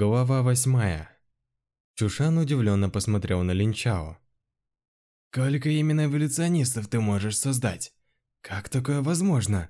Глава восьмая. Чушан удивленно посмотрел на Линчао. «Сколько именно эволюционистов ты можешь создать? Как такое возможно?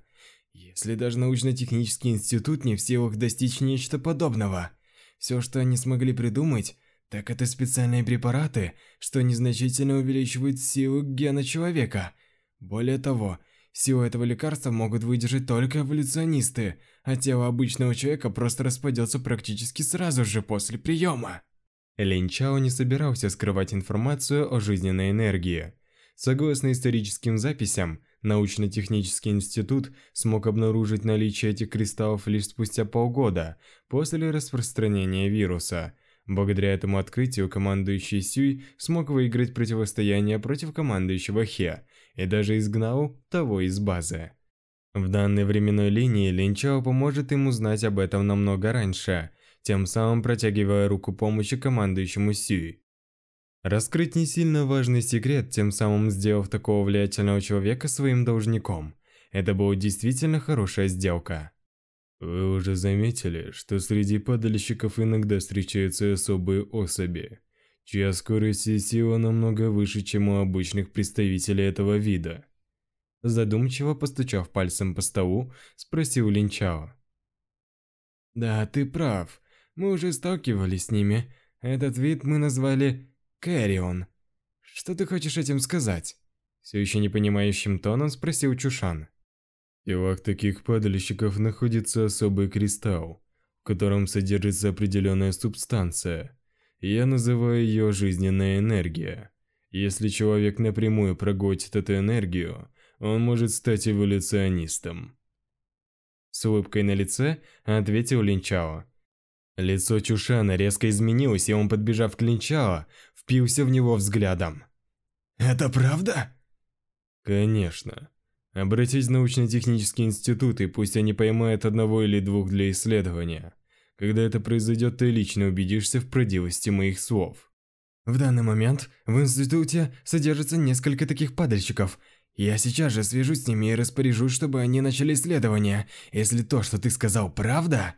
Если даже научно-технический институт не в силах достичь нечто подобного. Все, что они смогли придумать, так это специальные препараты, что незначительно увеличивают силу гена человека. Более того, Силу этого лекарства могут выдержать только эволюционисты, а тело обычного человека просто распадется практически сразу же после приема. Лин Чао не собирался скрывать информацию о жизненной энергии. Согласно историческим записям, научно-технический институт смог обнаружить наличие этих кристаллов лишь спустя полгода после распространения вируса. Благодаря этому открытию командующий Сюй смог выиграть противостояние против командующего Хе, и даже изгнал того из базы. В данной временной линии Линчао поможет им узнать об этом намного раньше, тем самым протягивая руку помощи командующему Сюй. Раскрыть не сильно важный секрет, тем самым сделав такого влиятельного человека своим должником. Это была действительно хорошая сделка. Вы уже заметили, что среди падальщиков иногда встречаются особые особи чья скорость и сила намного выше, чем у обычных представителей этого вида. Задумчиво постучав пальцем по столу, спросил Линчао. «Да, ты прав. Мы уже сталкивались с ними. Этот вид мы назвали Кэрион. Что ты хочешь этим сказать?» Все еще непонимающим тоном спросил Чушан. В телах таких падальщиков находится особый кристалл, в котором содержится определенная субстанция, я называю ее жизненная энергия. Если человек напрямую проглотит эту энергию, он может стать эволюционистом. С улыбкой на лице ответил Линчао. Лицо Чушана резко изменилось, и он, подбежав к Линчао, впился в него взглядом. «Это правда?» «Конечно. Обратись в научно-технический институт, и пусть они поймают одного или двух для исследования. Когда это произойдет, ты лично убедишься в правдивости моих слов. В данный момент в институте содержится несколько таких падальщиков. Я сейчас же свяжусь с ними и распоряжусь, чтобы они начали исследование. Если то, что ты сказал, правда...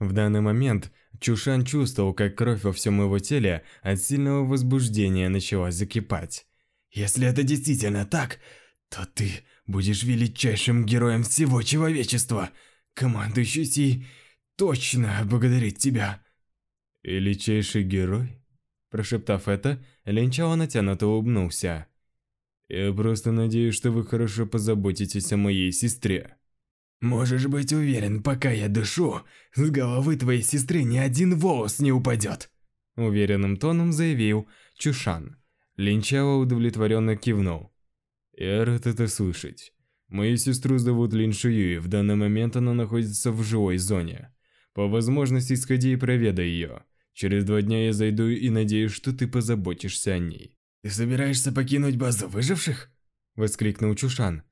В данный момент Чушан чувствовал, как кровь во всем его теле от сильного возбуждения начала закипать. «Если это действительно так, то ты будешь величайшим героем всего человечества, командующий сей точно благодарить тебя!» «И личайший герой?» Прошептав это, Ленчао натянуто улыбнулся. «Я просто надеюсь, что вы хорошо позаботитесь о моей сестре». «Можешь быть уверен, пока я дышу, с головы твоей сестры ни один волос не упадет!» Уверенным тоном заявил Чушан. Линчао удовлетворенно кивнул. «Я рад это слышать. Мою сестру зовут Лин Шуюи, в данный момент она находится в живой зоне. По возможности сходи и проведай ее. Через два дня я зайду и надеюсь, что ты позаботишься о ней». «Ты собираешься покинуть базу выживших?» – воскликнул Чушан.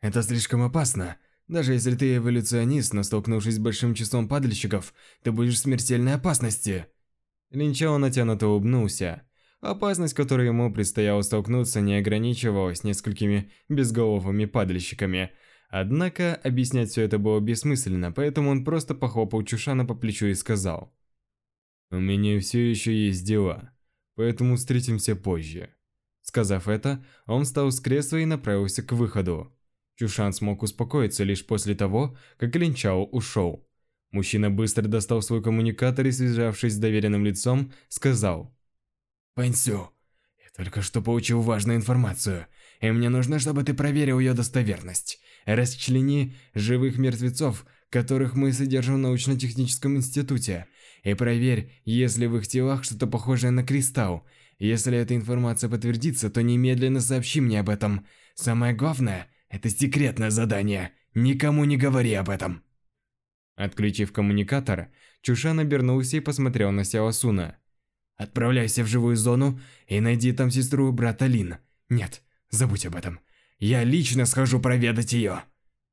«Это слишком опасно. Даже если ты эволюционист, но столкнувшись с большим числом падальщиков, ты будешь в смертельной опасности». Линчао натянуто улыбнулся. Опасность, которой ему предстояло столкнуться, не ограничивалась несколькими безголовыми падальщиками – Однако объяснять все это было бессмысленно, поэтому он просто похлопал Чушана по плечу и сказал. «У меня все еще есть дела, поэтому встретимся позже». Сказав это, он встал с кресла и направился к выходу. Чушан смог успокоиться лишь после того, как Линчао ушел. Мужчина быстро достал свой коммуникатор и, связавшись с доверенным лицом, сказал. «Пэнсю, я только что получил важную информацию и мне нужно, чтобы ты проверил ее достоверность. Расчлени живых мертвецов, которых мы содержим в научно-техническом институте, и проверь, есть ли в их телах что-то похожее на кристалл. Если эта информация подтвердится, то немедленно сообщи мне об этом. Самое главное – это секретное задание. Никому не говори об этом. Отключив коммуникатор, Чушан обернулся и посмотрел на Сяосуна. «Отправляйся в живую зону и найди там сестру брата Лин. Нет, Забудь об этом. Я лично схожу проведать ее.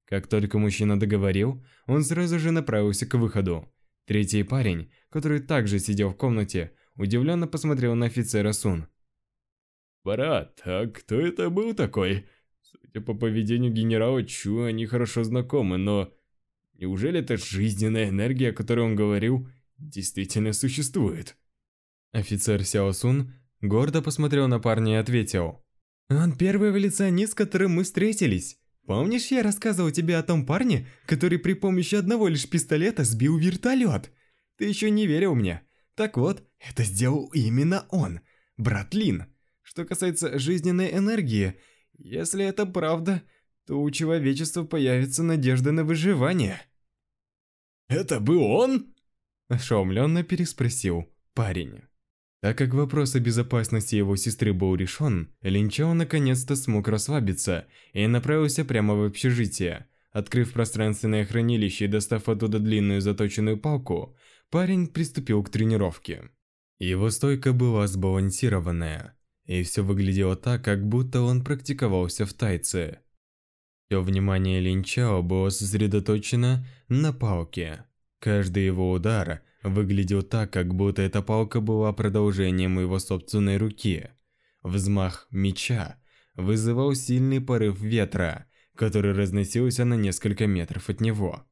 Как только мужчина договорил, он сразу же направился к выходу. Третий парень, который также сидел в комнате, удивленно посмотрел на офицера Сун. «Брат, а кто это был такой? Судя по поведению генерала Чу, они хорошо знакомы, но... Неужели эта жизненная энергия, о которой он говорил, действительно существует?» Офицер Сяо Сун гордо посмотрел на парня и ответил. Он первый эволюционист, с которым мы встретились. Помнишь, я рассказывал тебе о том парне, который при помощи одного лишь пистолета сбил вертолет? Ты еще не верил мне. Так вот, это сделал именно он, брат Лин. Что касается жизненной энергии, если это правда, то у человечества появится надежда на выживание. Это был он? Ошеломленно переспросил парень. Так как вопрос о безопасности его сестры был решен, Линчао наконец-то смог расслабиться и направился прямо в общежитие. Открыв пространственное хранилище и достав оттуда длинную заточенную палку, парень приступил к тренировке. Его стойка была сбалансированная, и все выглядело так, как будто он практиковался в тайце. Все внимание Линчао было сосредоточено на палке. Каждый его удар – выглядел так, как будто эта палка была продолжением его собственной руки. Взмах меча вызывал сильный порыв ветра, который разносился на несколько метров от него.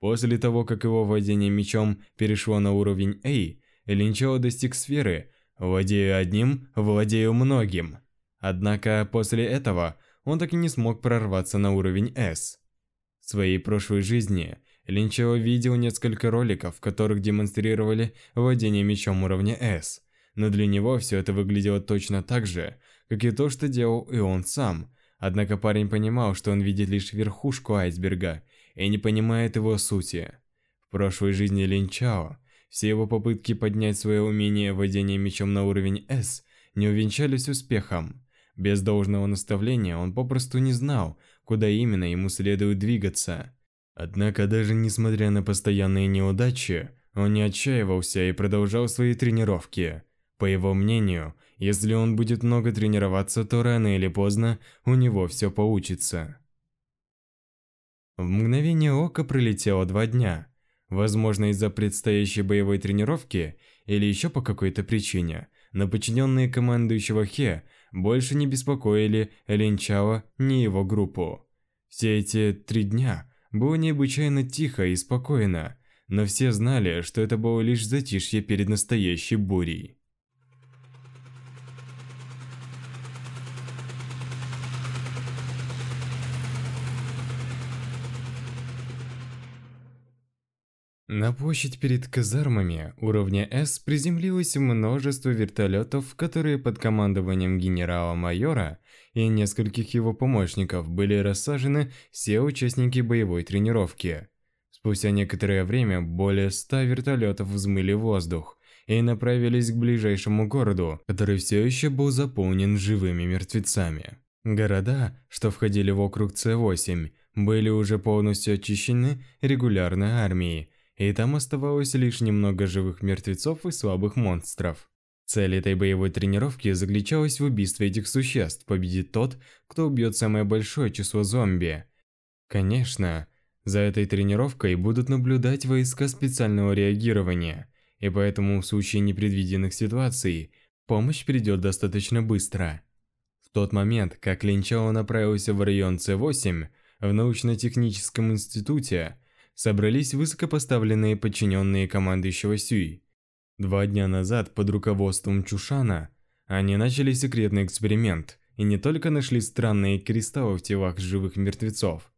После того, как его владение мечом перешло на уровень A, Линчао достиг сферы «Владею одним, владею многим». Однако после этого он так и не смог прорваться на уровень S В своей прошлой жизни – Линчо видел несколько роликов, в которых демонстрировали владение мечом уровня S, но для него все это выглядело точно так же, как и то, что делал и он сам. Однако парень понимал, что он видит лишь верхушку айсберга и не понимает его сути. В прошлой жизни Линчао все его попытки поднять свое умение владения мечом на уровень S не увенчались успехом. Без должного наставления он попросту не знал, куда именно ему следует двигаться. Однако даже несмотря на постоянные неудачи, он не отчаивался и продолжал свои тренировки. По его мнению, если он будет много тренироваться, то рано или поздно у него все получится. В мгновение ока пролетело два дня. Возможно, из-за предстоящей боевой тренировки или еще по какой-то причине, но подчиненные командующего Хе больше не беспокоили Линчао ни его группу. Все эти три дня – было необычайно тихо и спокойно, но все знали, что это было лишь затишье перед настоящей бурей. На площадь перед казармами уровня С приземлилось множество вертолетов, которые под командованием генерала-майора и нескольких его помощников были рассажены все участники боевой тренировки. Спустя некоторое время более ста вертолетов взмыли воздух и направились к ближайшему городу, который все еще был заполнен живыми мертвецами. Города, что входили в округ С-8, были уже полностью очищены регулярной армией, и там оставалось лишь немного живых мертвецов и слабых монстров. Цель этой боевой тренировки заключалась в убийстве этих существ. Победит тот, кто убьет самое большое число зомби. Конечно, за этой тренировкой будут наблюдать войска специального реагирования, и поэтому в случае непредвиденных ситуаций помощь придет достаточно быстро. В тот момент, как Линчао направился в район С8 в научно-техническом институте, собрались высокопоставленные подчиненные командующего Сюй. Два дня назад под руководством Чушана они начали секретный эксперимент и не только нашли странные кристаллы в телах живых мертвецов,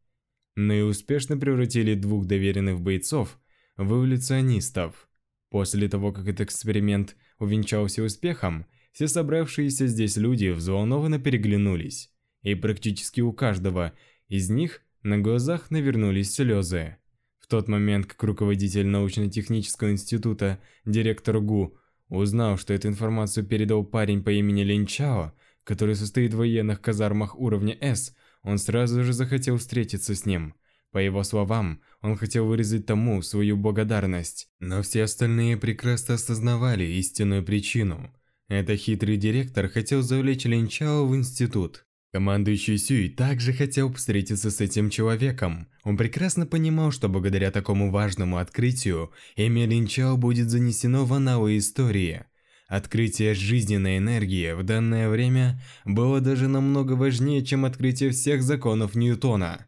но и успешно превратили двух доверенных бойцов в эволюционистов. После того, как этот эксперимент увенчался успехом, все собравшиеся здесь люди взволнованно переглянулись, и практически у каждого из них на глазах навернулись слезы. В тот момент, как руководитель научно-технического института, директор ГУ, узнал, что эту информацию передал парень по имени Лин Чао, который состоит в военных казармах уровня С, он сразу же захотел встретиться с ним. По его словам, он хотел выразить тому свою благодарность, но все остальные прекрасно осознавали истинную причину. Этот хитрый директор хотел завлечь Лин Чао в институт. Командующий Сюй также хотел встретиться с этим человеком. Он прекрасно понимал, что благодаря такому важному открытию имя Линчао будет занесено в аналы истории. Открытие жизненной энергии в данное время было даже намного важнее, чем открытие всех законов Ньютона.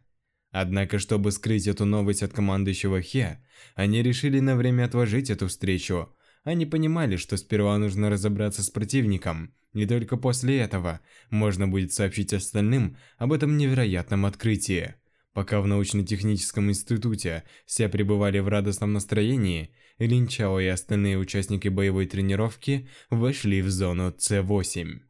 Однако, чтобы скрыть эту новость от командующего Хе, они решили на время отложить эту встречу они понимали, что сперва нужно разобраться с противником, и только после этого можно будет сообщить остальным об этом невероятном открытии. Пока в научно-техническом институте все пребывали в радостном настроении, Линчао и остальные участники боевой тренировки вошли в зону С8.